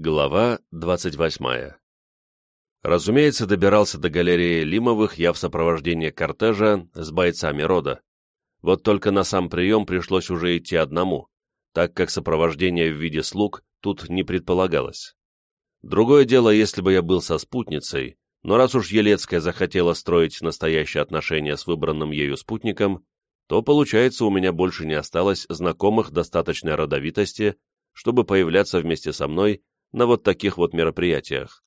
Глава 28. Разумеется, добирался до галереи Лимовых я в сопровождении кортежа с бойцами рода. Вот только на сам прием пришлось уже идти одному, так как сопровождение в виде слуг тут не предполагалось. Другое дело, если бы я был со спутницей, но раз уж Елецкая захотела строить настоящие отношения с выбранным ею спутником, то, получается, у меня больше не осталось знакомых достаточной родовитости, чтобы появляться вместе со мной на вот таких вот мероприятиях.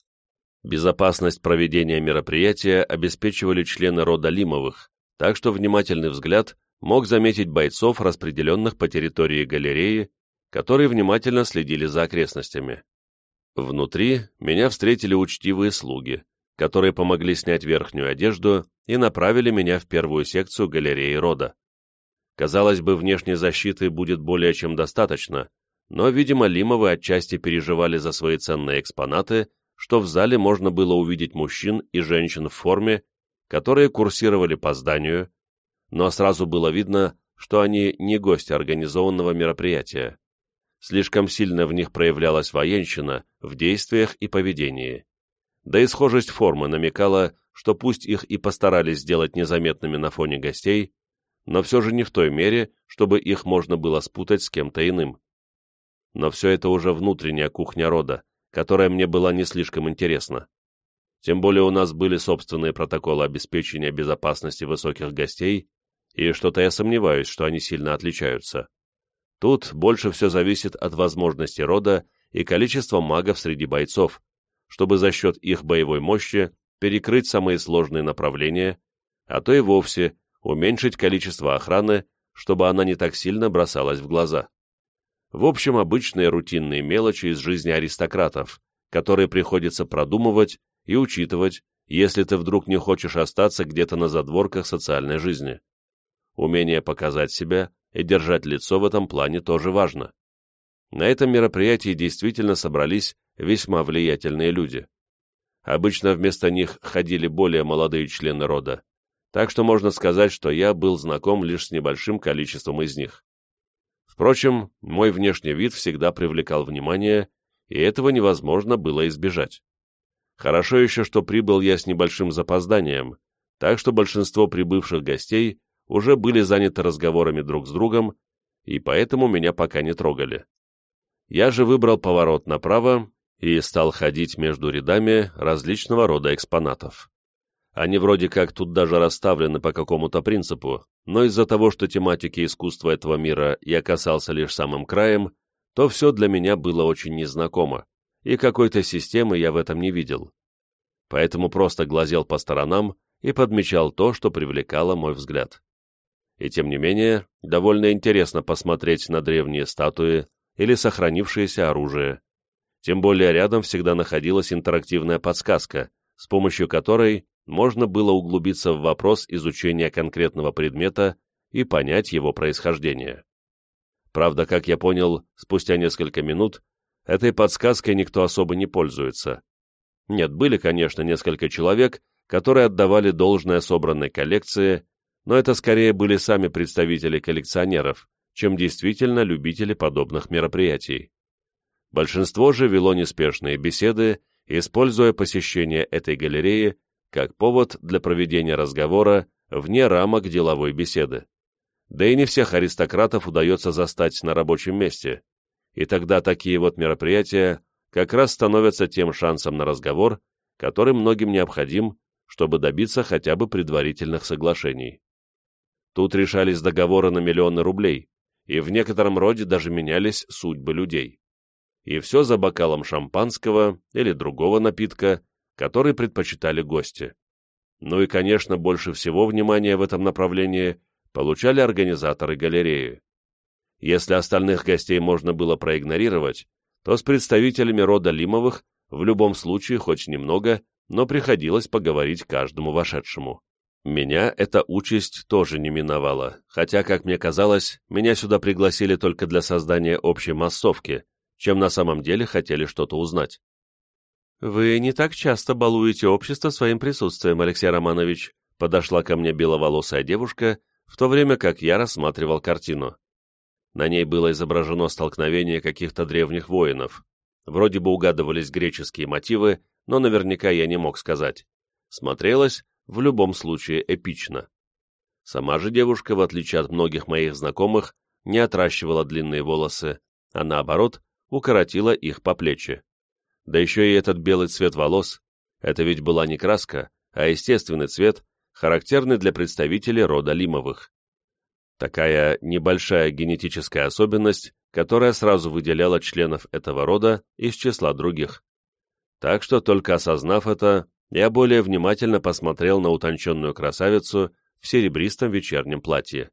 Безопасность проведения мероприятия обеспечивали члены рода Лимовых, так что внимательный взгляд мог заметить бойцов, распределенных по территории галереи, которые внимательно следили за окрестностями. Внутри меня встретили учтивые слуги, которые помогли снять верхнюю одежду и направили меня в первую секцию галереи рода. Казалось бы, внешней защиты будет более чем достаточно, но, видимо, Лимовы отчасти переживали за свои ценные экспонаты, что в зале можно было увидеть мужчин и женщин в форме, которые курсировали по зданию, но сразу было видно, что они не гости организованного мероприятия. Слишком сильно в них проявлялась военщина в действиях и поведении. Да и схожесть формы намекала, что пусть их и постарались сделать незаметными на фоне гостей, но все же не в той мере, чтобы их можно было спутать с кем-то иным но все это уже внутренняя кухня рода, которая мне была не слишком интересна. Тем более у нас были собственные протоколы обеспечения безопасности высоких гостей, и что-то я сомневаюсь, что они сильно отличаются. Тут больше все зависит от возможности рода и количества магов среди бойцов, чтобы за счет их боевой мощи перекрыть самые сложные направления, а то и вовсе уменьшить количество охраны, чтобы она не так сильно бросалась в глаза. В общем, обычные рутинные мелочи из жизни аристократов, которые приходится продумывать и учитывать, если ты вдруг не хочешь остаться где-то на задворках социальной жизни. Умение показать себя и держать лицо в этом плане тоже важно. На этом мероприятии действительно собрались весьма влиятельные люди. Обычно вместо них ходили более молодые члены рода, так что можно сказать, что я был знаком лишь с небольшим количеством из них. Впрочем, мой внешний вид всегда привлекал внимание, и этого невозможно было избежать. Хорошо еще, что прибыл я с небольшим запозданием, так что большинство прибывших гостей уже были заняты разговорами друг с другом, и поэтому меня пока не трогали. Я же выбрал поворот направо и стал ходить между рядами различного рода экспонатов. Они вроде как тут даже расставлены по какому-то принципу, но из-за того, что тематики искусства этого мира я касался лишь самым краем, то все для меня было очень незнакомо, и какой-то системы я в этом не видел. Поэтому просто глазел по сторонам и подмечал то, что привлекало мой взгляд. И тем не менее, довольно интересно посмотреть на древние статуи или сохранившееся оружие. Тем более рядом всегда находилась интерактивная подсказка, с помощью которой можно было углубиться в вопрос изучения конкретного предмета и понять его происхождение. Правда, как я понял, спустя несколько минут, этой подсказкой никто особо не пользуется. Нет, были, конечно, несколько человек, которые отдавали должное собранной коллекции, но это скорее были сами представители коллекционеров, чем действительно любители подобных мероприятий. Большинство же вело неспешные беседы, используя посещение этой галереи как повод для проведения разговора вне рамок деловой беседы. Да и не всех аристократов удается застать на рабочем месте, и тогда такие вот мероприятия как раз становятся тем шансом на разговор, который многим необходим, чтобы добиться хотя бы предварительных соглашений. Тут решались договоры на миллионы рублей, и в некотором роде даже менялись судьбы людей. И все за бокалом шампанского или другого напитка, который предпочитали гости. Ну и, конечно, больше всего внимания в этом направлении получали организаторы галереи. Если остальных гостей можно было проигнорировать, то с представителями рода Лимовых в любом случае хоть немного, но приходилось поговорить каждому вошедшему. Меня эта участь тоже не миновала, хотя, как мне казалось, меня сюда пригласили только для создания общей массовки, чем на самом деле хотели что-то узнать. «Вы не так часто балуете общество своим присутствием, Алексей Романович», подошла ко мне беловолосая девушка, в то время как я рассматривал картину. На ней было изображено столкновение каких-то древних воинов. вроде бы угадывались греческие мотивы, но наверняка я не мог сказать. Смотрелось в любом случае эпично. Сама же девушка, в отличие от многих моих знакомых, не отращивала длинные волосы, а наоборот, укоротила их по плечи. Да еще и этот белый цвет волос, это ведь была не краска, а естественный цвет, характерный для представителей рода Лимовых. Такая небольшая генетическая особенность, которая сразу выделяла членов этого рода из числа других. Так что, только осознав это, я более внимательно посмотрел на утонченную красавицу в серебристом вечернем платье.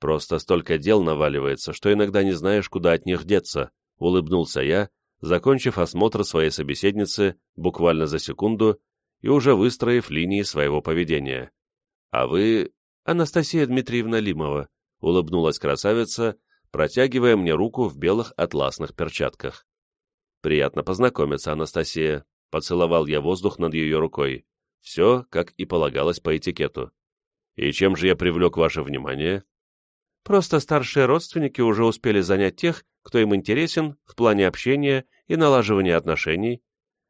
Просто столько дел наваливается, что иногда не знаешь, куда от них деться, улыбнулся я, закончив осмотр своей собеседницы буквально за секунду и уже выстроив линии своего поведения. «А вы...» «Анастасия Дмитриевна Лимова», — улыбнулась красавица, протягивая мне руку в белых атласных перчатках. «Приятно познакомиться, Анастасия», — поцеловал я воздух над ее рукой. «Все, как и полагалось по этикету». «И чем же я привлек ваше внимание?» Просто старшие родственники уже успели занять тех, кто им интересен в плане общения и налаживания отношений,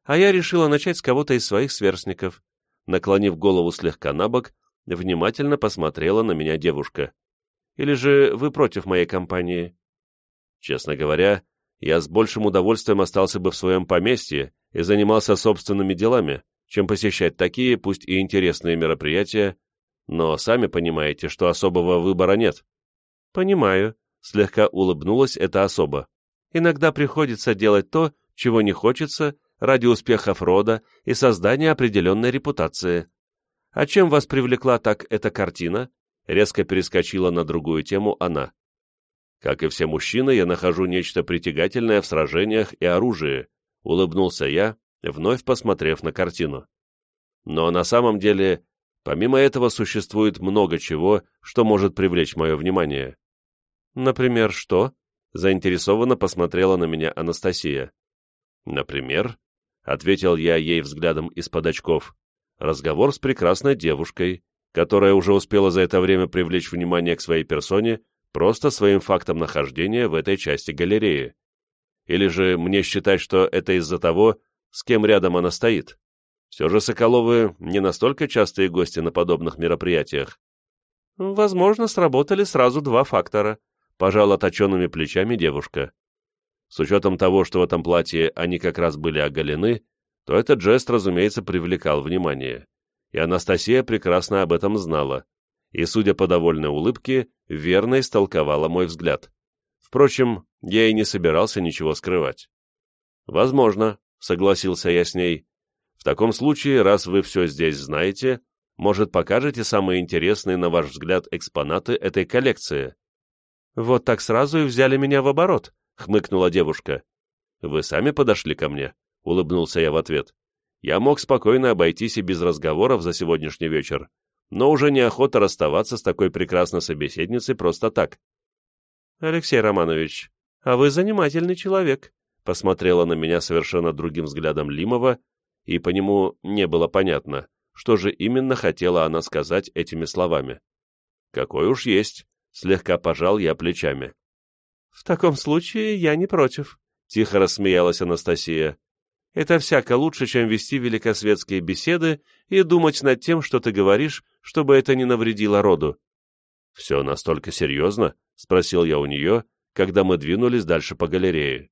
а я решила начать с кого-то из своих сверстников. Наклонив голову слегка на бок, внимательно посмотрела на меня девушка. Или же вы против моей компании? Честно говоря, я с большим удовольствием остался бы в своем поместье и занимался собственными делами, чем посещать такие, пусть и интересные мероприятия, но сами понимаете, что особого выбора нет. «Понимаю», — слегка улыбнулась эта особа. «Иногда приходится делать то, чего не хочется, ради успехов рода и создания определенной репутации. А чем вас привлекла так эта картина?» Резко перескочила на другую тему она. «Как и все мужчины, я нахожу нечто притягательное в сражениях и оружии», — улыбнулся я, вновь посмотрев на картину. «Но на самом деле, помимо этого существует много чего, что может привлечь мое внимание. «Например, что?» — заинтересованно посмотрела на меня Анастасия. «Например?» — ответил я ей взглядом из-под очков. «Разговор с прекрасной девушкой, которая уже успела за это время привлечь внимание к своей персоне просто своим фактом нахождения в этой части галереи. Или же мне считать, что это из-за того, с кем рядом она стоит? Все же Соколовы не настолько частые гости на подобных мероприятиях». «Возможно, сработали сразу два фактора», пожала точенными плечами девушка. С учетом того, что в этом платье они как раз были оголены, то этот жест, разумеется, привлекал внимание. И Анастасия прекрасно об этом знала, и, судя по довольной улыбке, верно истолковала мой взгляд. Впрочем, я и не собирался ничего скрывать. «Возможно», — согласился я с ней. «В таком случае, раз вы все здесь знаете, может, покажете самые интересные, на ваш взгляд, экспонаты этой коллекции?» «Вот так сразу и взяли меня в оборот», — хмыкнула девушка. «Вы сами подошли ко мне?» — улыбнулся я в ответ. Я мог спокойно обойтись и без разговоров за сегодняшний вечер, но уже неохота расставаться с такой прекрасной собеседницей просто так. «Алексей Романович, а вы занимательный человек», — посмотрела на меня совершенно другим взглядом Лимова, и по нему не было понятно, что же именно хотела она сказать этими словами. «Какой уж есть», Слегка пожал я плечами. «В таком случае я не против», — тихо рассмеялась Анастасия. «Это всяко лучше, чем вести великосветские беседы и думать над тем, что ты говоришь, чтобы это не навредило роду». «Все настолько серьезно?» — спросил я у нее, когда мы двинулись дальше по галерее.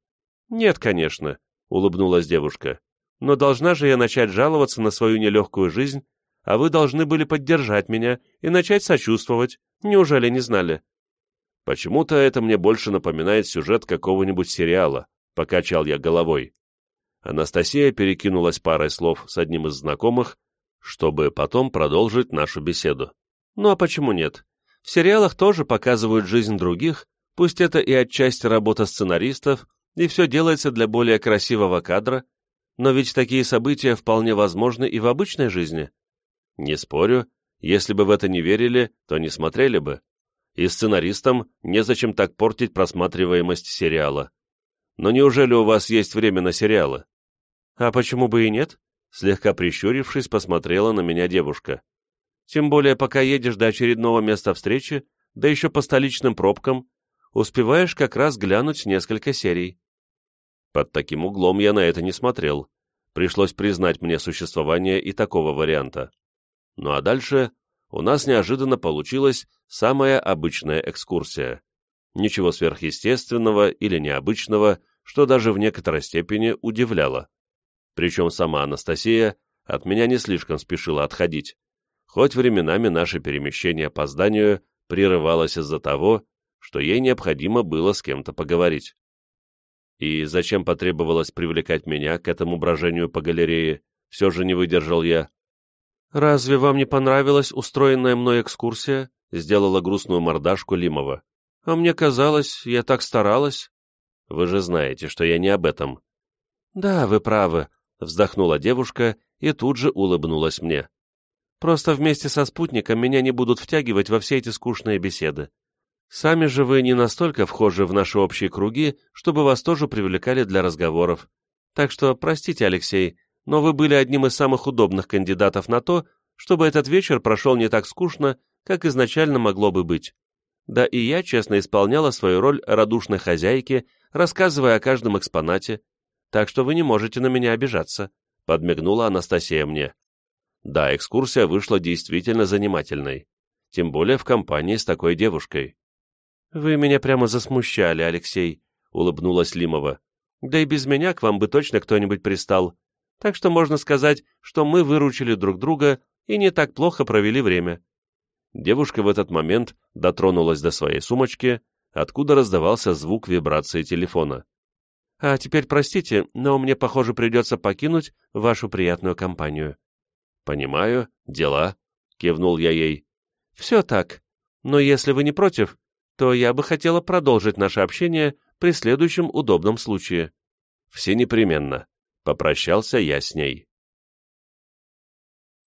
«Нет, конечно», — улыбнулась девушка. «Но должна же я начать жаловаться на свою нелегкую жизнь, а вы должны были поддержать меня и начать сочувствовать, Неужели не знали? Почему-то это мне больше напоминает сюжет какого-нибудь сериала, покачал я головой. Анастасия перекинулась парой слов с одним из знакомых, чтобы потом продолжить нашу беседу. Ну а почему нет? В сериалах тоже показывают жизнь других, пусть это и отчасти работа сценаристов, и все делается для более красивого кадра, но ведь такие события вполне возможны и в обычной жизни. Не спорю, если бы в это не верили, то не смотрели бы. И сценаристам незачем так портить просматриваемость сериала. Но неужели у вас есть время на сериалы? А почему бы и нет? Слегка прищурившись, посмотрела на меня девушка. Тем более, пока едешь до очередного места встречи, да еще по столичным пробкам, успеваешь как раз глянуть несколько серий. Под таким углом я на это не смотрел. Пришлось признать мне существование и такого варианта. Ну а дальше у нас неожиданно получилась самая обычная экскурсия. Ничего сверхъестественного или необычного, что даже в некоторой степени удивляло. Причем сама Анастасия от меня не слишком спешила отходить, хоть временами наше перемещение по зданию прерывалось из-за того, что ей необходимо было с кем-то поговорить. И зачем потребовалось привлекать меня к этому брожению по галерее, все же не выдержал я. «Разве вам не понравилась устроенная мной экскурсия?» — сделала грустную мордашку Лимова. «А мне казалось, я так старалась». «Вы же знаете, что я не об этом». «Да, вы правы», — вздохнула девушка и тут же улыбнулась мне. «Просто вместе со спутником меня не будут втягивать во все эти скучные беседы. Сами же вы не настолько вхожи в наши общие круги, чтобы вас тоже привлекали для разговоров. Так что, простите, Алексей, но вы были одним из самых удобных кандидатов на то, чтобы этот вечер прошел не так скучно, как изначально могло бы быть. Да и я честно исполняла свою роль радушной хозяйки, рассказывая о каждом экспонате, так что вы не можете на меня обижаться», — подмигнула Анастасия мне. Да, экскурсия вышла действительно занимательной, тем более в компании с такой девушкой. «Вы меня прямо засмущали, Алексей», — улыбнулась Лимова. «Да и без меня к вам бы точно кто-нибудь пристал. Так что можно сказать, что мы выручили друг друга и не так плохо провели время». Девушка в этот момент дотронулась до своей сумочки, откуда раздавался звук вибрации телефона. «А теперь простите, но мне, похоже, придется покинуть вашу приятную компанию». «Понимаю, дела», — кивнул я ей. «Все так. Но если вы не против, то я бы хотела продолжить наше общение при следующем удобном случае. Все непременно. Попрощался я с ней.